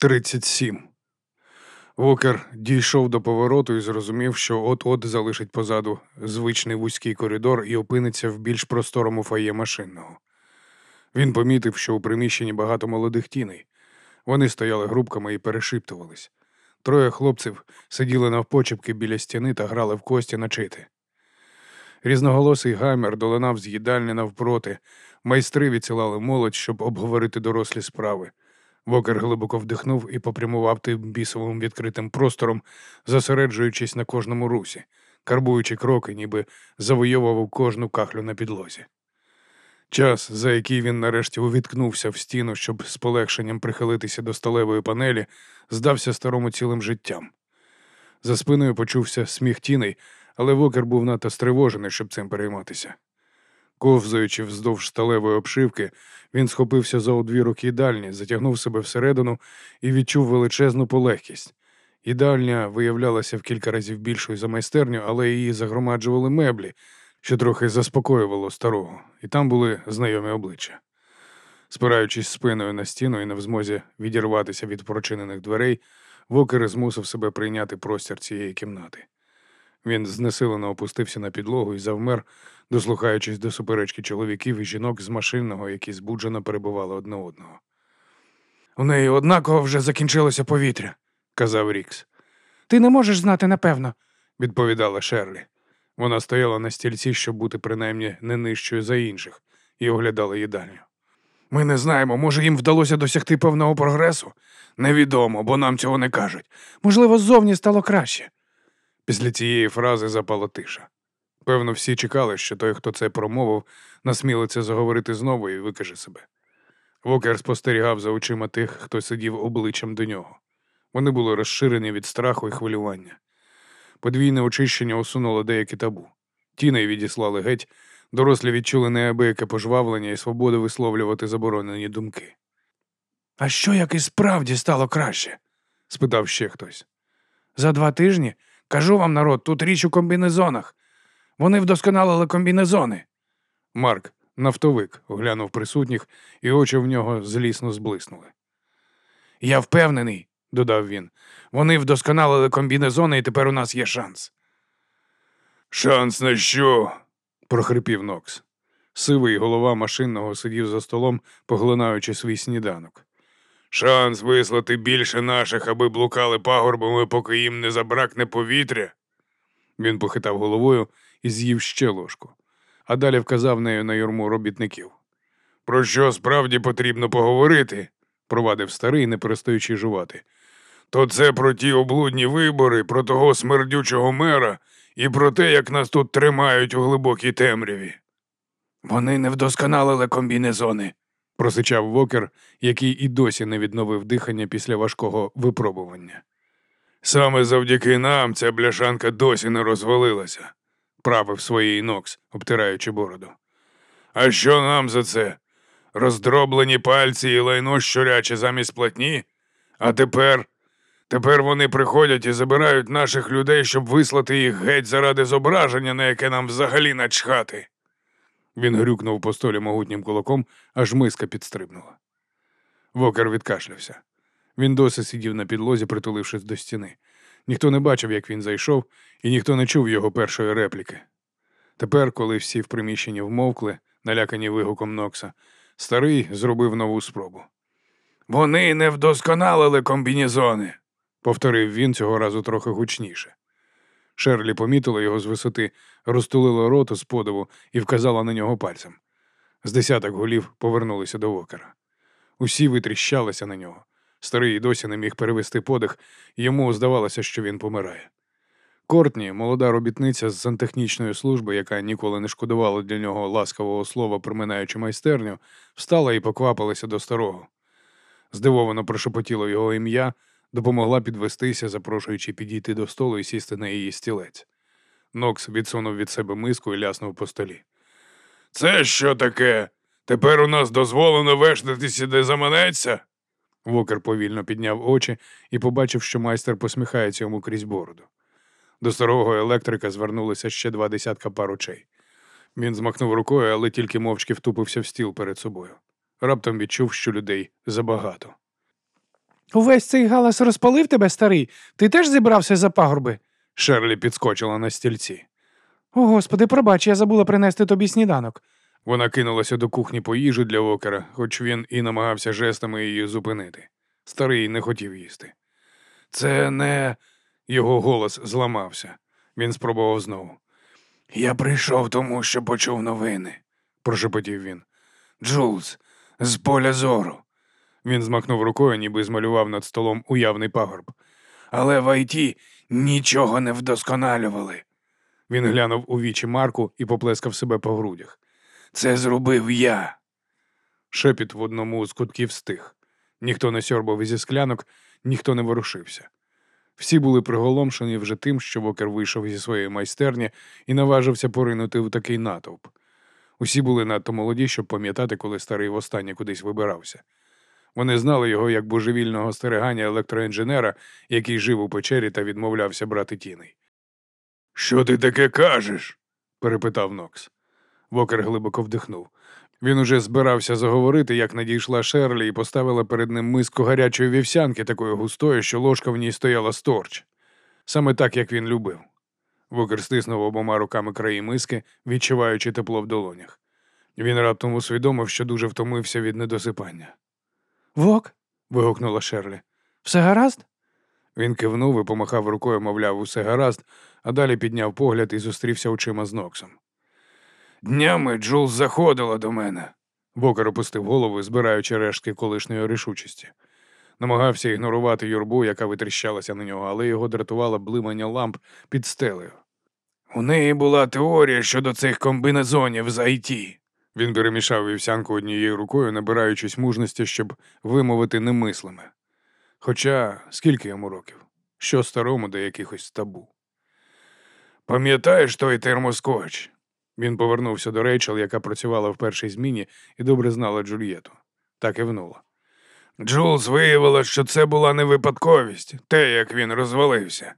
37. Вокер дійшов до повороту і зрозумів, що от-от залишить позаду звичний вузький коридор і опиниться в більш просторому фає машинного. Він помітив, що у приміщенні багато молодих тіней. Вони стояли групками і перешиптувались. Троє хлопців сиділи навпочепки біля стіни та грали в кості на чити. Різноголосий гамір долинав з їдальні навпроти, майстри відсилали молодь, щоб обговорити дорослі справи. Вокер глибоко вдихнув і попрямував тим бісовим відкритим простором, зосереджуючись на кожному русі, карбуючи кроки, ніби завойовував кожну кахлю на підлозі. Час, за який він нарешті увіткнувся в стіну, щоб з полегшенням прихилитися до сталевої панелі, здався старому цілим життям. За спиною почувся сміх тіней, але Вокер був надто стривожений, щоб цим перейматися. Ковзаючи вздовж сталевої обшивки, він схопився за одвірок їдальні, затягнув себе всередину і відчув величезну полегкість. Їдальня виявлялася в кілька разів більшою за майстерню, але її загромаджували меблі, що трохи заспокоювало старого, і там були знайомі обличчя. Спираючись спиною на стіну і не в змозі відірватися від прочинених дверей, Вокер змусив себе прийняти простір цієї кімнати. Він знесилено опустився на підлогу і завмер, дослухаючись до суперечки чоловіків і жінок з машинного, які збуджено перебували одне одного. У неї однаково вже закінчилося повітря, казав Рікс. Ти не можеш знати напевно, відповідала Шерлі. Вона стояла на стільці, щоб бути принаймні не нижчою за інших, і оглядала їдальню. Ми не знаємо, може їм вдалося досягти певного прогресу? Невідомо, бо нам цього не кажуть. Можливо, ззовні стало краще. Після цієї фрази запала тиша. Певно, всі чекали, що той, хто це промовив, насмілиться заговорити знову і викаже себе. Вокер спостерігав за очима тих, хто сидів обличчям до нього. Вони були розширені від страху і хвилювання. Подвійне очищення усунуло деякі табу. Тіней відіслали геть, дорослі відчули неабияке пожвавлення і свободу висловлювати заборонені думки. А що як і справді стало краще? спитав ще хтось. За два тижні кажу вам, народ, тут річ у комбінезонах. Вони вдосконалили комбінезони. Марк, нафтовик, оглянув присутніх, і очі в нього злісно зблиснули. Я впевнений, додав він. Вони вдосконалили комбінезони, і тепер у нас є шанс. Шанс на що? прохрипів Нокс. Сивий голова машинного сидів за столом, поглинаючи свій сніданок. Шанс вислати більше наших, аби блукали пагорбами, поки їм не забракне повітря. Він похитав головою і з'їв ще ложку, а далі вказав нею на юрму робітників. Про що справді потрібно поговорити? провадив старий, не перестаючи жувати. То це про ті облудні вибори, про того смердючого мера і про те, як нас тут тримають у глибокій темряві. Вони не вдосконалили комбінезони, просичав вокер, який і досі не відновив дихання після важкого випробування. Саме завдяки нам ця бляшанка досі не розвалилася, правив своїй Нокс, обтираючи бороду. А що нам за це? Роздроблені пальці і лайно щуряче замість платні? А тепер Тепер вони приходять і забирають наших людей, щоб вислати їх геть заради зображення, на яке нам взагалі начхати. Він грюкнув по столі могутнім кулаком, аж миска підстрибнула. Вокер відкашлявся. Він досі сидів на підлозі, притулившись до стіни. Ніхто не бачив, як він зайшов, і ніхто не чув його першої репліки. Тепер, коли всі в приміщенні вмовкли, налякані вигуком Нокса, старий зробив нову спробу. Вони не вдосконалили комбінізони повторив він цього разу трохи гучніше. Шерлі помітила його з висоти, розтулила рота з подиву і вказала на нього пальцем. З десяток голів повернулися до вокера. Усі витріщалися на нього. Старий досі не міг перевести подих, йому здавалося, що він помирає. Кортні, молода робітниця з сантехнічної служби, яка ніколи не шкодувала для нього ласкавого слова, проминаючи майстерню, встала і поквапилася до старого. Здивовано прошепотіло його ім'я, допомогла підвестися, запрошуючи підійти до столу і сісти на її стілець. Нокс відсунув від себе миску і ляснув по столі. Це що таке? Тепер у нас дозволено вештатися, де заманеться? Вокер повільно підняв очі і побачив, що майстер посміхається йому крізь бороду. До старого електрика звернулося ще два десятка пар очей. Він змахнув рукою, але тільки мовчки втупився в стіл перед собою. Раптом відчув, що людей забагато. Увесь цей галас розпалив тебе, старий. Ти теж зібрався за пагорби? Шерлі підскочила на стільці. О, господи, пробач, я забула принести тобі сніданок. Вона кинулася до кухні по їжу для Вокера, хоч він і намагався жестами її зупинити. Старий не хотів їсти. Це не. Його голос зламався. Він спробував знову. Я прийшов тому, що почув новини, прошепотів він. Джулс, з поля зору. Він змахнув рукою, ніби змалював над столом уявний пагорб. Але в Айті нічого не вдосконалювали. Він глянув у вічі Марку і поплескав себе по грудях. Це зробив я. Шепіт в одному з кутків стих. Ніхто не сьорбав зі склянок, ніхто не ворушився. Всі були приголомшені вже тим, що Вокер вийшов зі своєї майстерні і наважився поринути в такий натовп. Усі були надто молоді, щоб пам'ятати, коли старий востаннє кудись вибирався. Вони знали його як божевільного стариганя електроінженера, який жив у печері та відмовлявся брати тіней. Що ти таке кажеш? перепитав Нокс. Вокер глибоко вдихнув. Він уже збирався заговорити, як надійшла Шерлі і поставила перед ним миску гарячої вівсянки, такої густої, що ложка в ній стояла сторч. Саме так, як він любив. Вокер стиснув обома руками краї миски, відчуваючи тепло в долонях. Він раптом усвідомив, що дуже втомився від недосипання. Вок? вигукнула Шерлі. Все гаразд? Він кивнув і помахав рукою, мовляв, усе гаразд, а далі підняв погляд і зустрівся очима з Ноксом. Днями Джул заходила до мене. Вокер опустив голову, збираючи рештки колишньої рішучості. Намагався ігнорувати юрбу, яка витріщалася на нього, але його дратувало блимання ламп під стелею. У неї була теорія щодо цих комбінезонів з IT. Він перемішав вівсянку однією рукою, набираючись мужності, щоб вимовити немислиме. Хоча скільки йому років? Що старому до якихось табу. Пам'ятаєш той термоскоч? Він повернувся до Рейчел, яка працювала в першій зміні і добре знала Джульєту. Так і внула. Джулс виявила, що це була не випадковість, те, як він розвалився.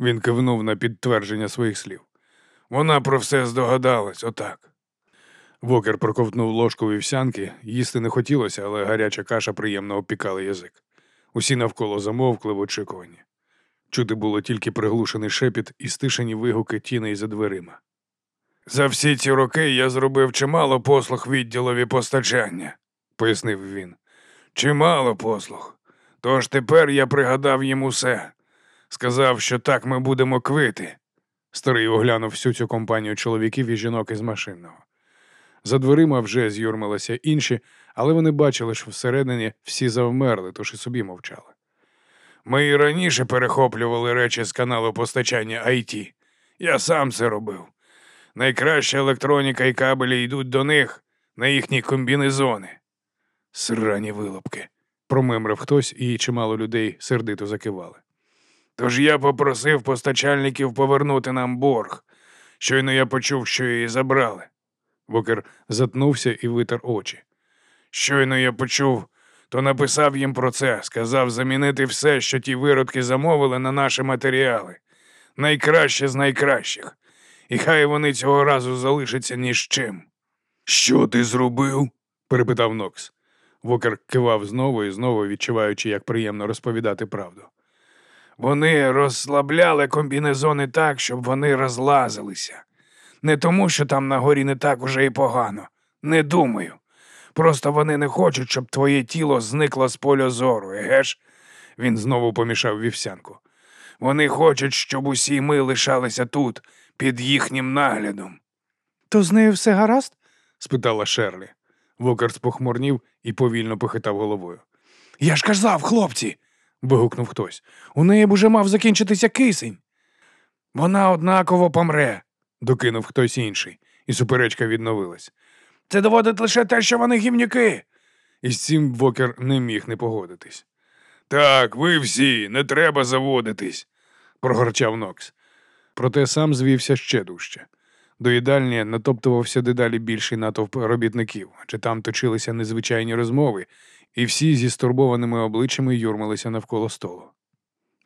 Він кивнув на підтвердження своїх слів. Вона про все здогадалась, отак. Вокер проковтнув ложку вівсянки, їсти не хотілося, але гаряча каша приємно опікала язик. Усі навколо замовкли в очікуванні. Чути було тільки приглушений шепіт і стишені вигуки тіней за дверима. За всі ці роки я зробив чимало послуг відділові постачання, пояснив він. Чимало послуг. Тож тепер я пригадав їм усе. Сказав, що так ми будемо квити. Старий оглянув всю цю компанію чоловіків і жінок із машинного. За дверима вже з'юрмилися інші, але вони бачили, що всередині всі завмерли, тож і собі мовчали. Ми і раніше перехоплювали речі з каналу постачання IT. Я сам це робив. Найкраща електроніка і кабелі йдуть до них на їхні комбінезони. Срані вилупки, промимрив хтось, і чимало людей сердито закивали. Тож я попросив постачальників повернути нам борг. Щойно я почув, що її забрали. Вокер затнувся і витер очі. Щойно я почув, то написав їм про це, сказав замінити все, що ті виродки замовили на наші матеріали. Найкраще з найкращих. І хай вони цього разу залишаться ні з чим. Що ти зробив? перепитав Нокс. Вокер кивав знову і знову, відчуваючи, як приємно розповідати правду. Вони розслабляли комбінезони так, щоб вони розлазилися. Не тому, що там на горі не так уже і погано. Не думаю. Просто вони не хочуть, щоб твоє тіло зникло з поля зору, еге ж? Він знову помішав вівсянку. Вони хочуть, щоб усі ми лишалися тут, під їхнім наглядом. То з нею все гаразд? спитала Шерлі. Вокер спохмурнів і повільно похитав головою. Я ж казав, хлопці. вигукнув хтось. У неї б уже мав закінчитися кисень. Вона однаково помре, докинув хтось інший, і суперечка відновилась. Це доводить лише те, що вони гівнюки. І з цим Вокер не міг не погодитись. Так, ви всі, не треба заводитись, прогорчав Нокс. Проте сам звівся ще дужче. До їдальні натоптувався дедалі більший натовп робітників, адже там точилися незвичайні розмови, і всі зі стурбованими обличчями юрмилися навколо столу.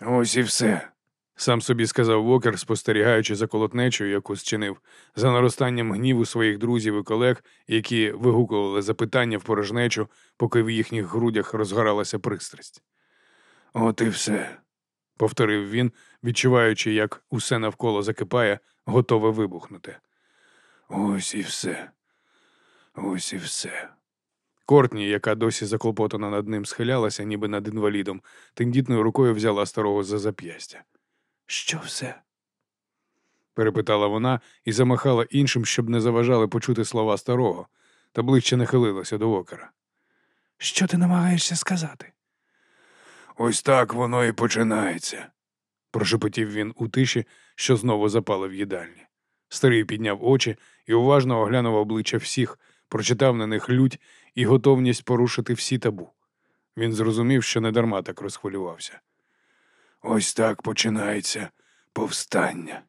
Ось і все, сам собі сказав Вокер, спостерігаючи за колотнечою, яку зчинив, за наростанням гніву своїх друзів і колег, які вигукували запитання в порожнечу, поки в їхніх грудях розгоралася пристрасть. От і все, повторив він, відчуваючи, як усе навколо закипає, готове вибухнути. Ось і все. Ось і все. Кортні, яка досі заклопотано над ним схилялася, ніби над інвалідом, тендітною рукою взяла старого за зап'ястя. Що все? перепитала вона і замахала іншим, щоб не заважали почути слова старого, та ближче нахилилася до окера. Що ти намагаєшся сказати? Ось так воно і починається, прошепотів він у тиші, що знову запали в їдальні. Старий підняв очі і уважно оглянув обличчя всіх, прочитав на них лють і готовність порушити всі табу. Він зрозумів, що недарма так розхвилювався. Ось так починається повстання.